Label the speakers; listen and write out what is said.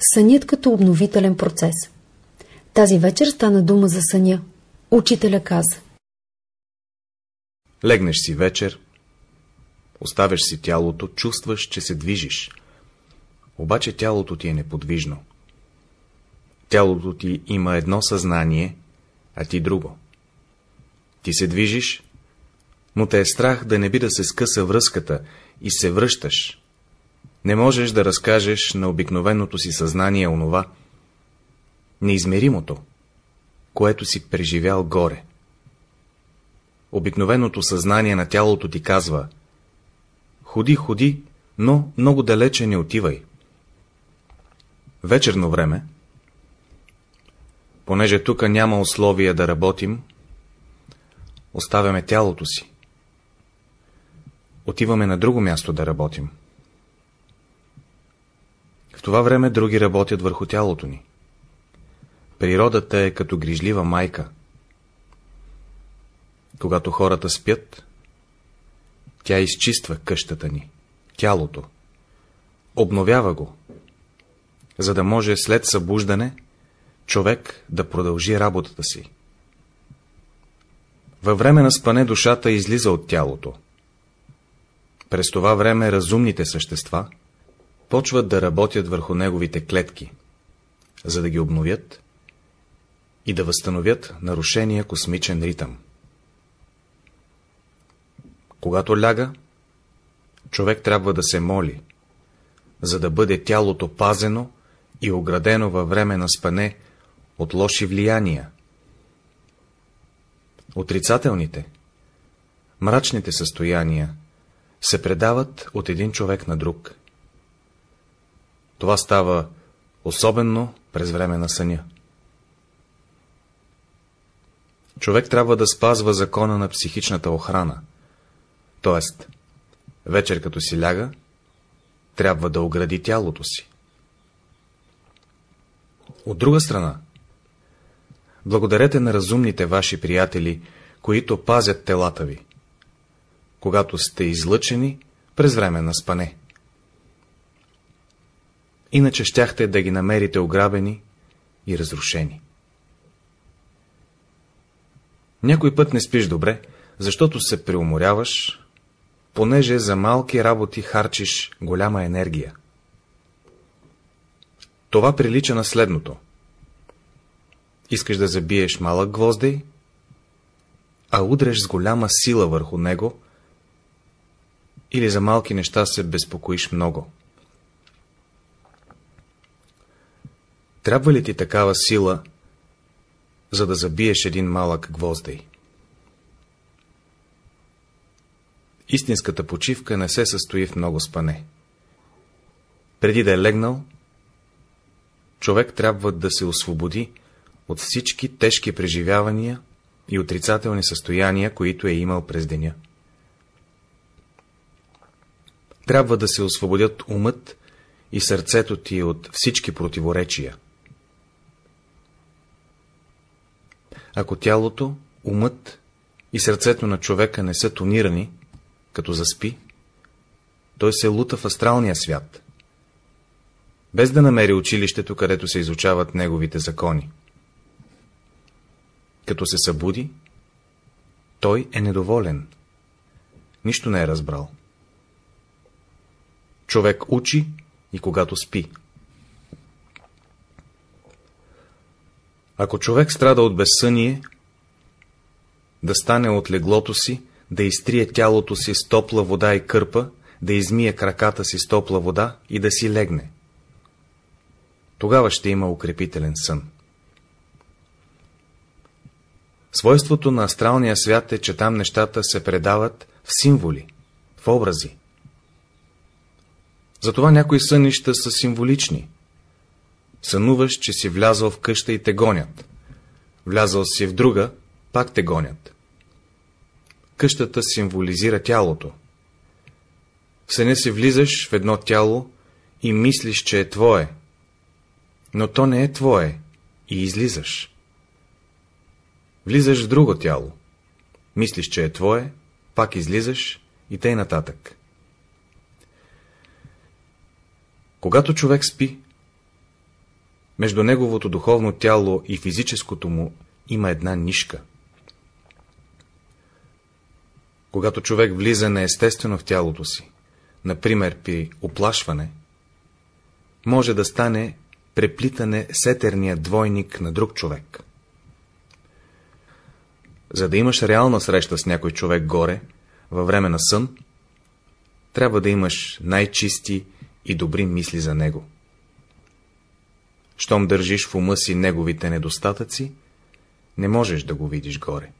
Speaker 1: Сънят като обновителен процес. Тази вечер стана дума за съня. Учителя каза.
Speaker 2: Легнеш си вечер, оставяш си тялото, чувстваш, че се движиш. Обаче тялото ти е неподвижно. Тялото ти има едно съзнание, а ти друго. Ти се движиш, но те е страх да не би да се скъса връзката и се връщаш. Не можеш да разкажеш на обикновеното си съзнание онова, неизмеримото, което си преживял горе. Обикновеното съзнание на тялото ти казва Ходи, ходи, но много далече не отивай. Вечерно време, понеже тук няма условия да работим, оставяме тялото си. Отиваме на друго място да работим. Това време други работят върху тялото ни. Природата е като грижлива майка. Когато хората спят, тя изчиства къщата ни, тялото, обновява го, за да може след събуждане човек да продължи работата си. Във време на спане душата излиза от тялото. През това време разумните същества почват да работят върху неговите клетки, за да ги обновят и да възстановят нарушения космичен ритъм. Когато ляга, човек трябва да се моли, за да бъде тялото пазено и оградено във време на спане от лоши влияния. Отрицателните, мрачните състояния се предават от един човек на друг. Това става особено през време на съня. Човек трябва да спазва закона на психичната охрана, т.е. вечер като си ляга, трябва да огради тялото си. От друга страна, благодарете на разумните ваши приятели, които пазят телата ви, когато сте излъчени през време на спане. Иначе щяхте да ги намерите ограбени и разрушени. Някой път не спиш добре, защото се преуморяваш, понеже за малки работи харчиш голяма енергия. Това прилича на следното. Искаш да забиеш малък гвоздей, а удреш с голяма сила върху него, или за малки неща се безпокоиш много. Трябва ли ти такава сила, за да забиеш един малък гвоздей? Истинската почивка не се състои в много спане. Преди да е легнал, човек трябва да се освободи от всички тежки преживявания и отрицателни състояния, които е имал през деня. Трябва да се освободят умът и сърцето ти от всички противоречия. Ако тялото, умът и сърцето на човека не са тонирани, като заспи, той се лута в астралния свят, без да намери училището, където се изучават неговите закони. Като се събуди, той е недоволен. Нищо не е разбрал. Човек учи и когато спи. Ако човек страда от безсъние, да стане от леглото си, да изтрие тялото си с топла вода и кърпа, да измие краката си с топла вода и да си легне. Тогава ще има укрепителен сън. Свойството на астралния свят е, че там нещата се предават в символи, в образи. Затова някои сънища са символични. Сънуваш, че си влязъл в къща и те гонят. Влязъл си в друга, пак те гонят. Къщата символизира тялото. В съня си влизаш в едно тяло и мислиш, че е твое, но то не е твое и излизаш. Влизаш в друго тяло, мислиш, че е твое, пак излизаш и тъй нататък. Когато човек спи, Между неговото духовно тяло и физическото му има една нишка. Когато човек влиза неестествено в тялото си, например при оплашване, може да стане преплитане с етерния двойник на друг човек. За да имаш реална среща с някой човек горе, във време на сън, трябва да имаш най-чисти и добри мисли за него. Щом държиш в ума си неговите недостатъци, не можеш да го видиш горе.